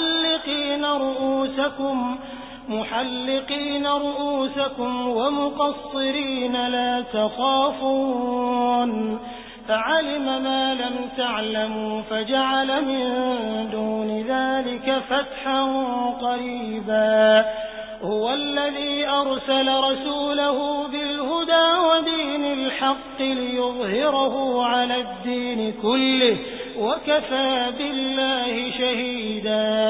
محلقين رؤوسكم محلقين رؤوسكم ومقصرين لا تخافون. فعلم ما لم تعلموا فجعل من دون ذلك فتحا قريبا. هو الذي أرسل رسوله بالهدى ودين الحق ليظهره على الدين كله. وكفى بالله شهيدا